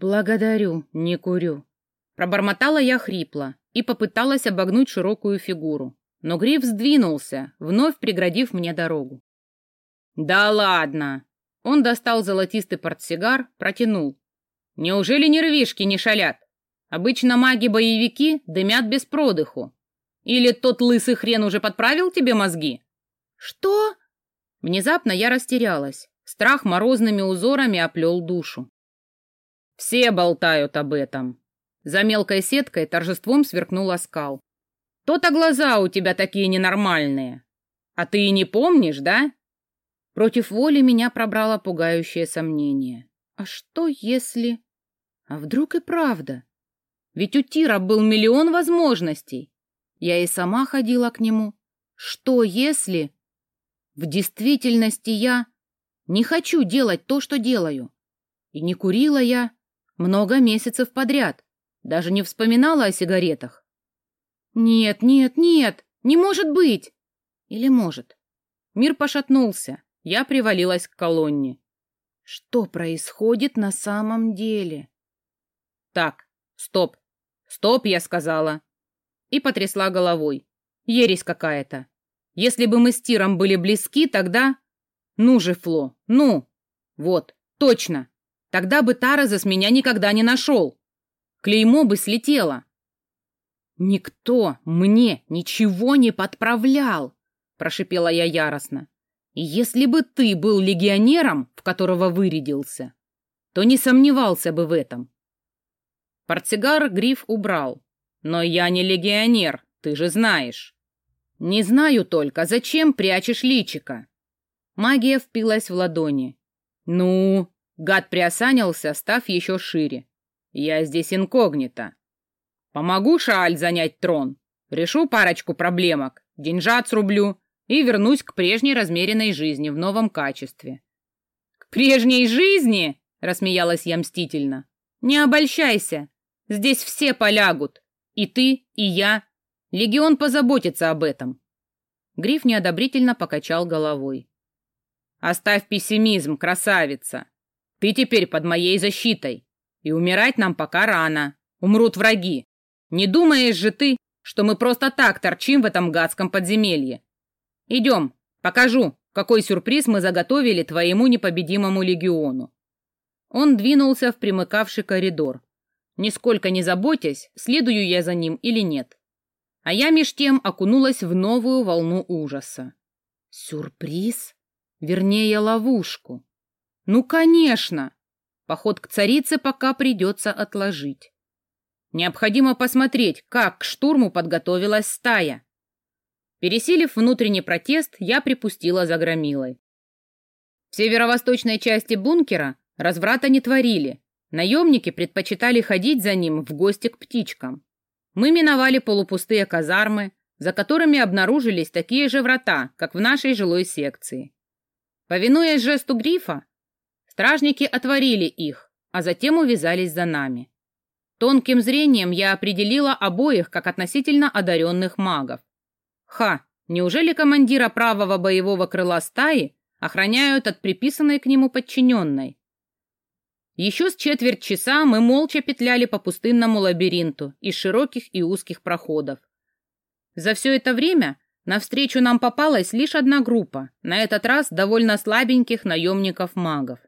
Благодарю, не курю. Пробормотала я хрипло и попыталась обогнуть широкую фигуру. Но гриф сдвинулся, вновь преградив мне дорогу. «Да ладно!» Он достал золотистый портсигар, протянул. «Неужели нервишки не шалят? Обычно маги-боевики дымят без продыху. Или тот лысый хрен уже подправил тебе мозги?» «Что?» Внезапно я растерялась. Страх морозными узорами оплел душу. «Все болтают об этом». За мелкой сеткой торжеством сверкнул оскал. «То-то глаза у тебя такие ненормальные. А ты и не помнишь, да?» Против воли меня пробрало пугающее сомнение. А что если... А вдруг и правда? Ведь у Тира был миллион возможностей. Я и сама ходила к нему. Что если... В действительности я не хочу делать то, что делаю. И не курила я много месяцев подряд. Даже не вспоминала о сигаретах. Нет, нет, нет, не может быть. Или может? Мир пошатнулся. Я привалилась к колонне. Что происходит на самом деле? Так, стоп. Стоп, я сказала. И потрясла головой. Ересь какая-то. Если бы мы с Тиром были близки, тогда... Ну же, Фло, ну! Вот, точно. Тогда бы Тараза с меня никогда не нашел. Клеймо бы слетело. Никто мне ничего не подправлял, прошипела я яростно. Если бы ты был легионером, в которого вырядился, то не сомневался бы в этом. Портсигар гриф убрал. Но я не легионер, ты же знаешь. Не знаю только, зачем прячешь личика. Магия впилась в ладони. Ну, гад приосанился, став еще шире. Я здесь инкогнито. Помогу Шааль занять трон. Решу парочку проблемок, деньжат срублю и вернусь к прежней размеренной жизни в новом качестве. «К прежней жизни?» — рассмеялась я мстительно. «Не обольщайся. Здесь все полягут. И ты, и я. Легион позаботится об этом». Гриф неодобрительно покачал головой. «Оставь пессимизм, красавица. Ты теперь под моей защитой. И умирать нам пока рано. Умрут враги. Не думаешь же ты, что мы просто так торчим в этом гадском подземелье? Идем, покажу, какой сюрприз мы заготовили твоему непобедимому легиону. Он двинулся в примыкавший коридор. Нисколько не заботясь, следую я за ним или нет. А я меж тем окунулась в новую волну ужаса. Сюрприз? Вернее, ловушку. Ну, конечно! Поход к царице пока придется отложить. Необходимо посмотреть, как к штурму подготовилась стая. Пересилив внутренний протест, я припустила за громилой. В северо-восточной части бункера разврата не творили. Наемники предпочитали ходить за ним в гости к птичкам. Мы миновали полупустые казармы, за которыми обнаружились такие же врата, как в нашей жилой секции. Повинуясь жесту грифа, стражники отворили их, а затем увязались за нами. Тонким зрением я определила обоих как относительно одаренных магов. Ха, неужели командира правого боевого крыла стаи охраняют от приписанной к нему подчиненной? Еще с четверть часа мы молча петляли по пустынному лабиринту из широких и узких проходов. За все это время навстречу нам попалась лишь одна группа, на этот раз довольно слабеньких наемников-магов.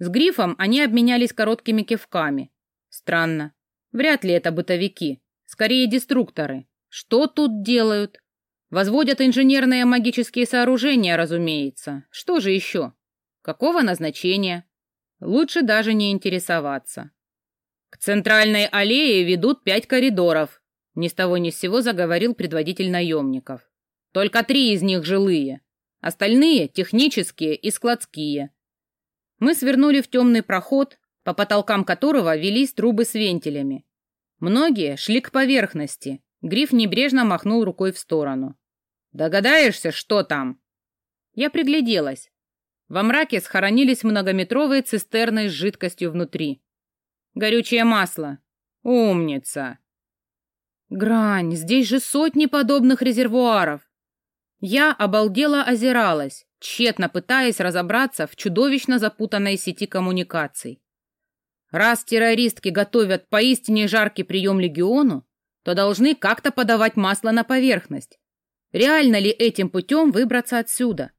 С Грифом они обменялись короткими кивками. Странно. Вряд ли это бытовики. Скорее, деструкторы. Что тут делают? Возводят инженерные магические сооружения, разумеется. Что же еще? Какого назначения? Лучше даже не интересоваться. К центральной аллее ведут пять коридоров. Ни с того ни с сего заговорил предводитель наемников. Только три из них жилые. Остальные — технические и складские. Мы свернули в темный проход, по потолкам которого велись трубы с вентилями. Многие шли к поверхности. Гриф небрежно махнул рукой в сторону. Догадаешься, что там?» Я пригляделась. Во мраке схоронились многометровые цистерны с жидкостью внутри. «Горючее масло. Умница!» «Грань, здесь же сотни подобных резервуаров!» Я обалдела озиралась, тщетно пытаясь разобраться в чудовищно запутанной сети коммуникаций. Раз террористки готовят поистине жаркий прием легиону, то должны как-то подавать масло на поверхность. Реально ли этим путем выбраться отсюда?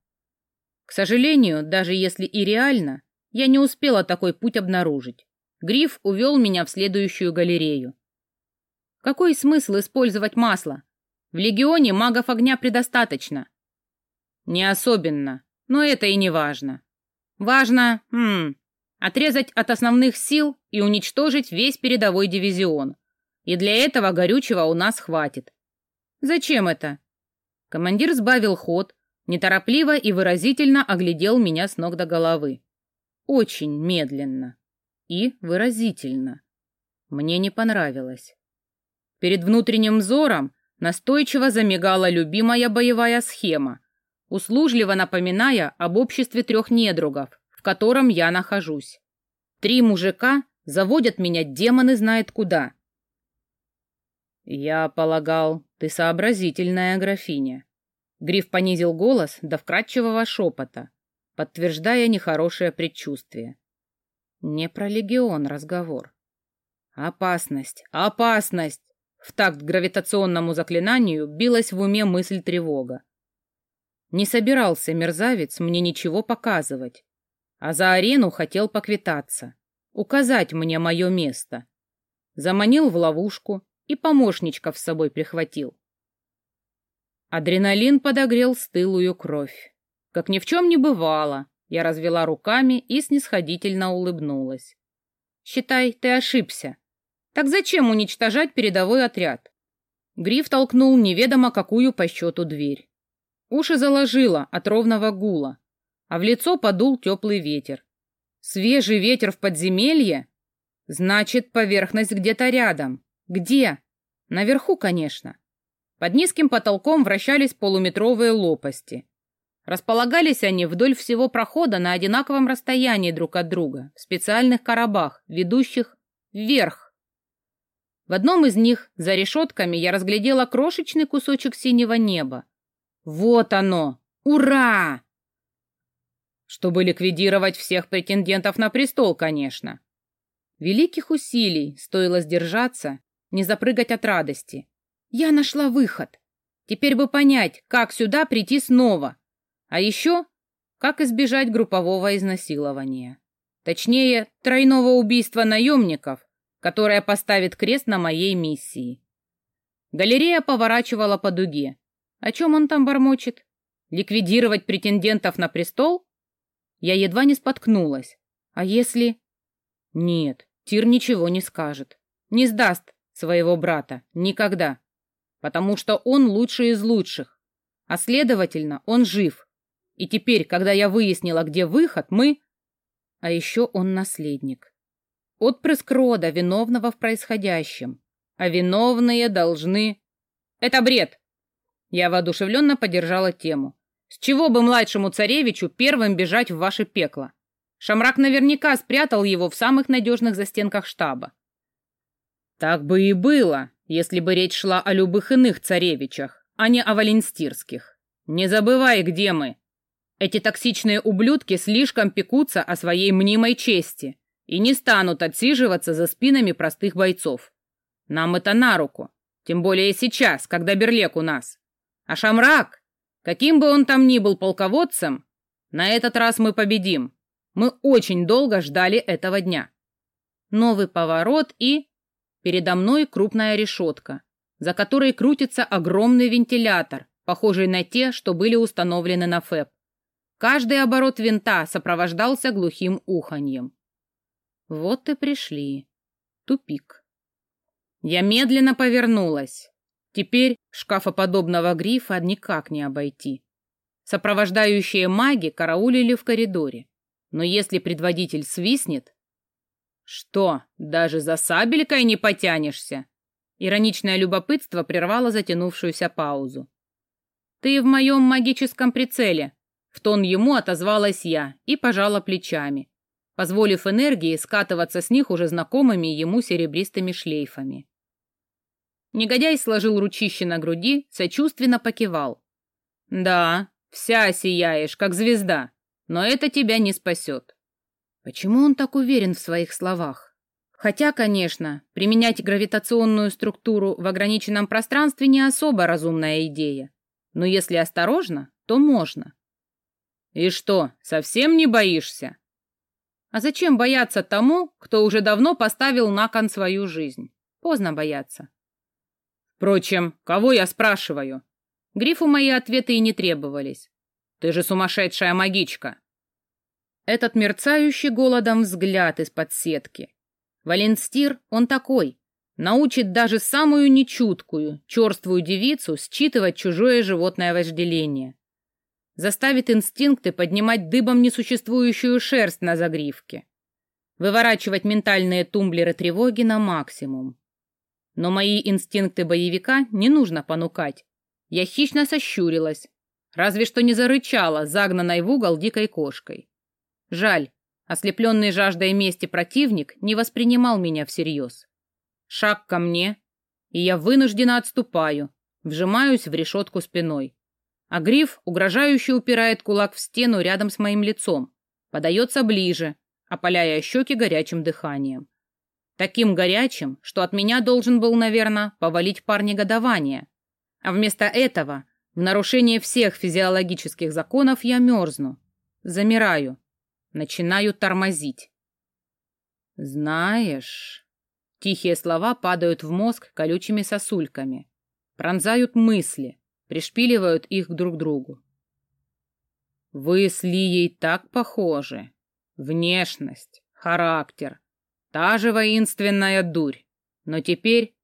К сожалению, даже если и реально, я не успела такой путь обнаружить. Гриф увел меня в следующую галерею. Какой смысл использовать масло? В легионе магов огня предостаточно. Не особенно, но это и не важно. Важно, хм, отрезать от основных сил и уничтожить весь передовой дивизион. И для этого горючего у нас хватит. Зачем это? Командир сбавил ход, неторопливо и выразительно оглядел меня с ног до головы. Очень медленно и выразительно. Мне не понравилось. Перед внутренним взором настойчиво замигала любимая боевая схема, услужливо напоминая об обществе трех недругов, в котором я нахожусь. Три мужика заводят меня демоны знает куда. Я полагал, ты сообразительная графиня. Гриф понизил голос до вкрадчивого шепота, подтверждая нехорошее предчувствие. Не про легион разговор. Опасность, опасность! В такт гравитационному заклинанию билась в уме мысль тревога. Не собирался мерзавец мне ничего показывать, а за арену хотел поквитаться, указать мне мое место. Заманил в ловушку и помощничков с собой прихватил. Адреналин подогрел стылую кровь. Как ни в чем не бывало, я развела руками и снисходительно улыбнулась. «Считай, ты ошибся. Так зачем уничтожать передовой отряд?» Гриф толкнул неведомо какую по счету дверь. Уши заложило от ровного гула, а в лицо подул теплый ветер. Свежий ветер в подземелье? Значит, поверхность где-то рядом. Где? Наверху, конечно. Под низким потолком вращались полуметровые лопасти. Располагались они вдоль всего прохода на одинаковом расстоянии друг от друга, в специальных коробах, ведущих вверх. В одном из них, за решетками, я разглядела крошечный кусочек синего неба. Вот оно! Ура! Чтобы ликвидировать всех претендентов на престол, конечно. Великих усилий стоило сдержаться, не запрыгать от радости. Я нашла выход. Теперь бы понять, как сюда прийти снова. А еще, как избежать группового изнасилования. Точнее, тройного убийства наемников, которое поставит крест на моей миссии. Галерея поворачивала по дуге. О чем он там бормочет? Ликвидировать претендентов на престол? Я едва не споткнулась. А если... Нет, Тир ничего не скажет. Не сдаст своего брата. Никогда. Потому что он лучший из лучших. А следовательно, он жив. И теперь, когда я выяснила, где выход, мы... А еще он наследник. Отпрыск рода, виновного в происходящем. А виновные должны... Это бред! Я воодушевленно поддержала тему. С чего бы младшему царевичу первым бежать в ваше пекло? Шамрак наверняка спрятал его в самых надежных застенках штаба. Так бы и было, если бы речь шла о любых иных царевичах, а не о валенстирских. Не забывай, где мы. Эти токсичные ублюдки слишком пекутся о своей мнимой чести и не станут отсиживаться за спинами простых бойцов. Нам это на руку, тем более сейчас, когда Берлек у нас. А Шамрак, каким бы он там ни был полководцем, на этот раз мы победим. Мы очень долго ждали этого дня. Новый поворот и... Передо мной крупная решетка, за которой крутится огромный вентилятор, похожий на те, что были установлены на ФЭП. Каждый оборот винта сопровождался глухим уханьем. Вот и пришли. Тупик. Я медленно повернулась. Теперь шкафоподобного грифа никак не обойти. Сопровождающие маги караулили в коридоре. Но если предводитель свистнет... Что, даже за сабелькой не потянешься? Ироничное любопытство прервало затянувшуюся паузу. Ты в моем магическом прицеле, в тон ему отозвалась я и пожала плечами, позволив энергии скатываться с них уже знакомыми ему серебристыми шлейфами. Негодяй сложил ручище на груди, сочувственно покивал. «Да, вся сияешь, как звезда, но это тебя не спасет». Почему он так уверен в своих словах? Хотя, конечно, применять гравитационную структуру в ограниченном пространстве не особо разумная идея. Но если осторожно, то можно. И что, совсем не боишься? А зачем бояться тому, кто уже давно поставил на кон свою жизнь? Поздно бояться. Впрочем, кого я спрашиваю? Грифу мои ответы и не требовались. Ты же сумасшедшая магичка. Этот мерцающий голодом взгляд из-под сетки. Валенстир, он такой. Научит даже самую нечуткую, черствую девицу считывать чужое животное вожделение. Заставит инстинкты поднимать дыбом несуществующую шерсть на загривке. Выворачивать ментальные тумблеры тревоги на максимум. Но мои инстинкты боевика не нужно понукать. Я хищно сощурилась, разве что не зарычала, загнанной в угол дикой кошкой. Жаль, ослепленный жаждой мести противник не воспринимал меня всерьез. Шаг ко мне, и я вынужденно отступаю, вжимаюсь в решетку спиной. А гриф угрожающе упирает кулак в стену рядом с моим лицом, подается ближе, опаляя щеки горячим дыханием. Таким горячим, что от меня должен был, наверное, повалить пар негодования. А вместо этого, в нарушение всех физиологических законов, я мерзну. Замираю. Начинаю тормозить. Знаешь... Тихие слова падают в мозг колючими сосульками. Пронзают мысли, пришпиливают их друг к другу. Вы с Лией так похожи. Внешность, характер, Та же воинственная дурь. Но теперь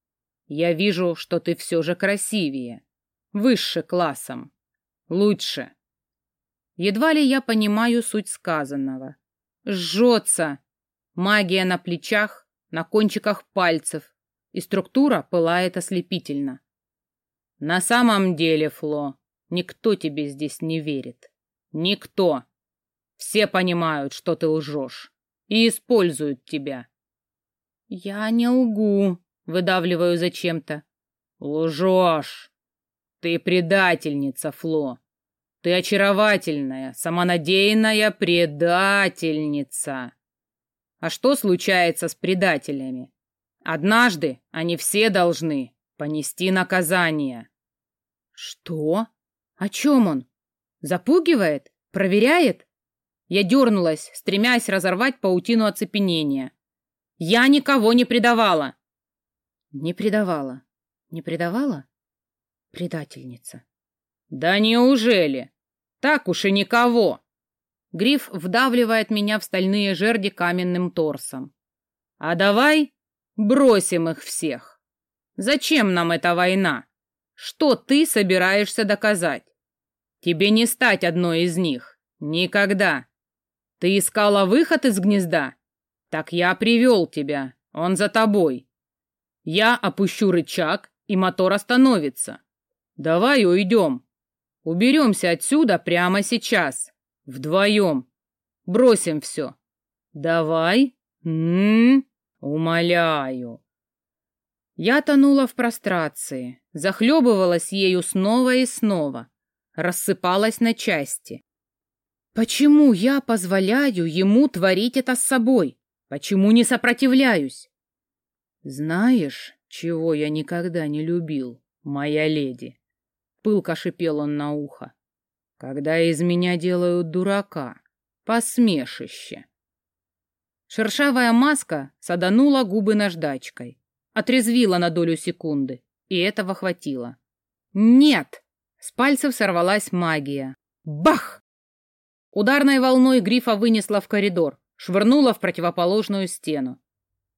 я вижу, что ты все же красивее. Выше классом. Лучше. Едва ли я понимаю суть сказанного. Жжется. Магия на плечах, на кончиках пальцев. И структура пылает ослепительно. На самом деле, Фло, никто тебе здесь не верит. Никто. Все понимают, что ты лжешь. И используют тебя. «Я не лгу», — выдавливаю зачем-то. «Лжешь! Ты предательница, Фло! Ты очаровательная, самонадеянная предательница!» А что случается с предателями? Однажды они все должны понести наказание. Что? О чем он? Запугивает? Проверяет? Я дернулась, стремясь разорвать паутину оцепенения. Я никого не предавала. Не предавала. Не предавала? Предательница. Да неужели? Так уж и никого. Гриф вдавливает меня в стальные жерди каменным торсом. А давай бросим их всех. Зачем нам эта война? Что ты собираешься доказать? Тебе не стать одной из них. Никогда. Ты искала выход из гнезда? Так я привел тебя. Он за тобой. Я опущу рычаг, и мотор остановится. Давай уйдем. Уберемся отсюда прямо сейчас. Вдвоем. Бросим все. Давай. М -м -м, умоляю. Я тонула в прострации, захлебывалась ею снова и снова, рассыпалась на части. Почему я позволяю ему творить это с собой? Почему не сопротивляюсь? Знаешь, чего я никогда не любил, моя леди? Пылко шипел он на ухо. Когда из меня делают дурака, посмешище. Шершавая маска саданула губы наждачкой, отрезвила на долю секунды, и этого хватило. Нет! С пальцев сорвалась магия. Бах! Ударной волной грифа вынесла в коридор, швырнула в противоположную стену.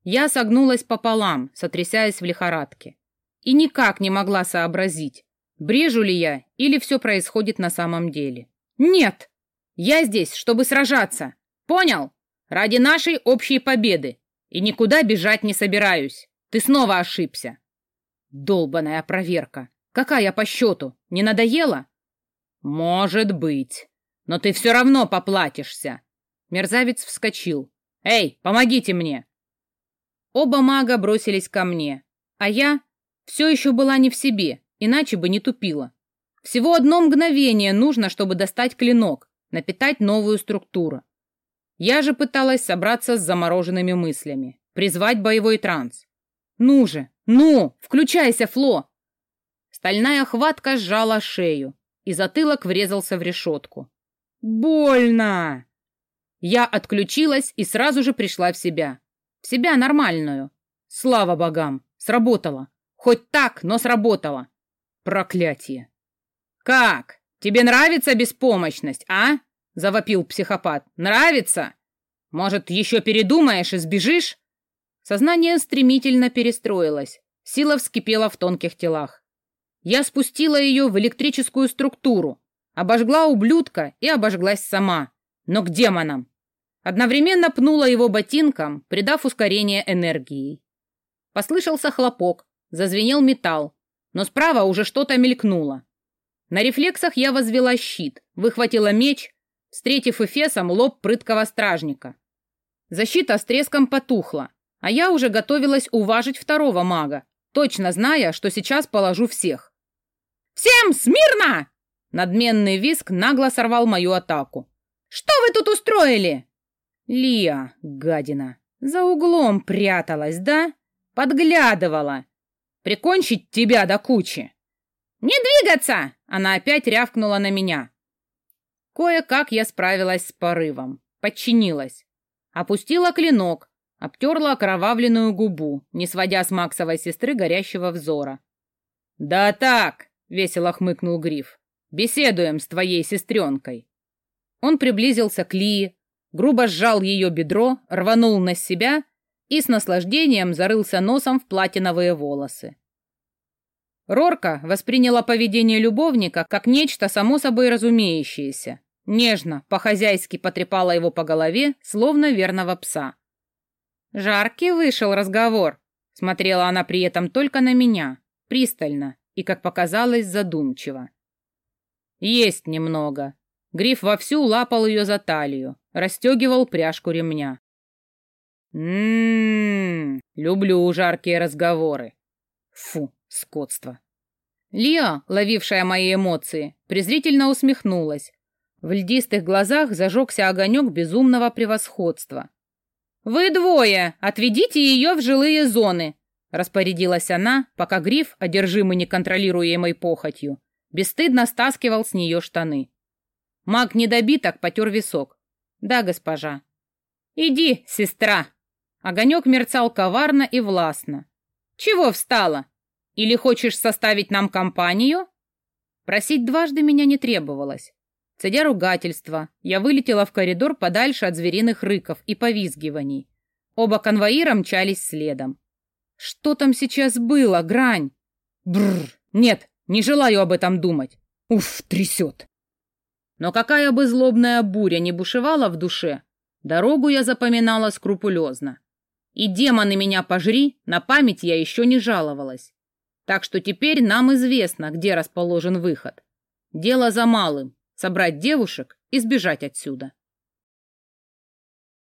Я согнулась пополам, сотрясаясь в лихорадке. И никак не могла сообразить, брежу ли я или все происходит на самом деле. Нет! Я здесь, чтобы сражаться. Понял? Ради нашей общей победы. И никуда бежать не собираюсь. Ты снова ошибся. Долбаная проверка. Какая по счету? Не надоело? Может быть. Но ты все равно поплатишься. Мерзавец вскочил. «Эй, помогите мне!» Оба мага бросились ко мне, а я все еще была не в себе, иначе бы не тупила. Всего одно мгновение нужно, чтобы достать клинок, напитать новую структуру. Я же пыталась собраться с замороженными мыслями, Призвать боевой транс. Ну же, ну, включайся, Фло! Стальная хватка сжала шею, и затылок врезался в решетку. Больно! Я отключилась и сразу же пришла в себя. В себя нормальную. Слава богам, сработало. Хоть так, но сработало. Проклятие. Как? Тебе нравится беспомощность, а? Завопил психопат. Нравится? Может, еще передумаешь и сбежишь? Сознание стремительно перестроилось. Сила вскипела в тонких телах. Я спустила ее в электрическую структуру, обожгла ублюдка и обожглась сама. Но к демонам. Одновременно пнула его ботинком, придав ускорение энергией. Послышался хлопок, зазвенел металл, но справа уже что-то мелькнуло. На рефлексах я возвела щит, выхватила меч, встретив эфесом лоб прыткого стражника. Защита с треском потухла, а я уже готовилась уважить второго мага, точно зная, что сейчас положу всех. «Всем смирно!» Надменный виск нагло сорвал мою атаку. «Что вы тут устроили?» «Лия, гадина, за углом пряталась, да? Подглядывала. Прикончить тебя до кучи!» «Не двигаться!» Она опять рявкнула на меня. Кое-как я справилась с порывом, подчинилась. Опустила клинок, обтерла окровавленную губу, не сводя с Максовой сестры горящего взора. «Да так!» — весело хмыкнул Гриф. «Беседуем с твоей сестренкой». Он приблизился к Лии, грубо сжал ее бедро, рванул на себя и с наслаждением зарылся носом в платиновые волосы. Рорка восприняла поведение любовника как нечто само собой разумеющееся. Нежно, по-хозяйски потрепала его по голове, словно верного пса. Жаркий вышел разговор. Смотрела она при этом только на меня, пристально и, как показалось, задумчиво. Есть немного. Гриф вовсю лапал ее за талию, расстегивал пряжку ремня. Ммм, люблю жаркие разговоры. Фу, скотство. Лиа, ловившая мои эмоции, презрительно усмехнулась. В льдистых глазах зажегся огонек безумного превосходства. «Вы двое! Отведите ее в жилые зоны!» Распорядилась она, пока Гриф, одержимый неконтролируемой похотью, бесстыдно стаскивал с нее штаны. Маг недобиток потер висок. «Да, госпожа». «Иди, сестра!» Огонек мерцал коварно и властно. «Чего встала? Или хочешь составить нам компанию?» Просить дважды меня не требовалось. Цедя ругательства, я вылетела в коридор подальше от звериных рыков и повизгиваний. Оба конвоира мчались следом. Что там сейчас было, грань? Бррр, нет, не желаю об этом думать. Уф, трясет. Но какая бы злобная буря не бушевала в душе, дорогу я запоминала скрупулезно. И демоны меня пожри, на память я еще не жаловалась. Так что теперь нам известно, где расположен выход. Дело за малым собрать девушек и сбежать отсюда.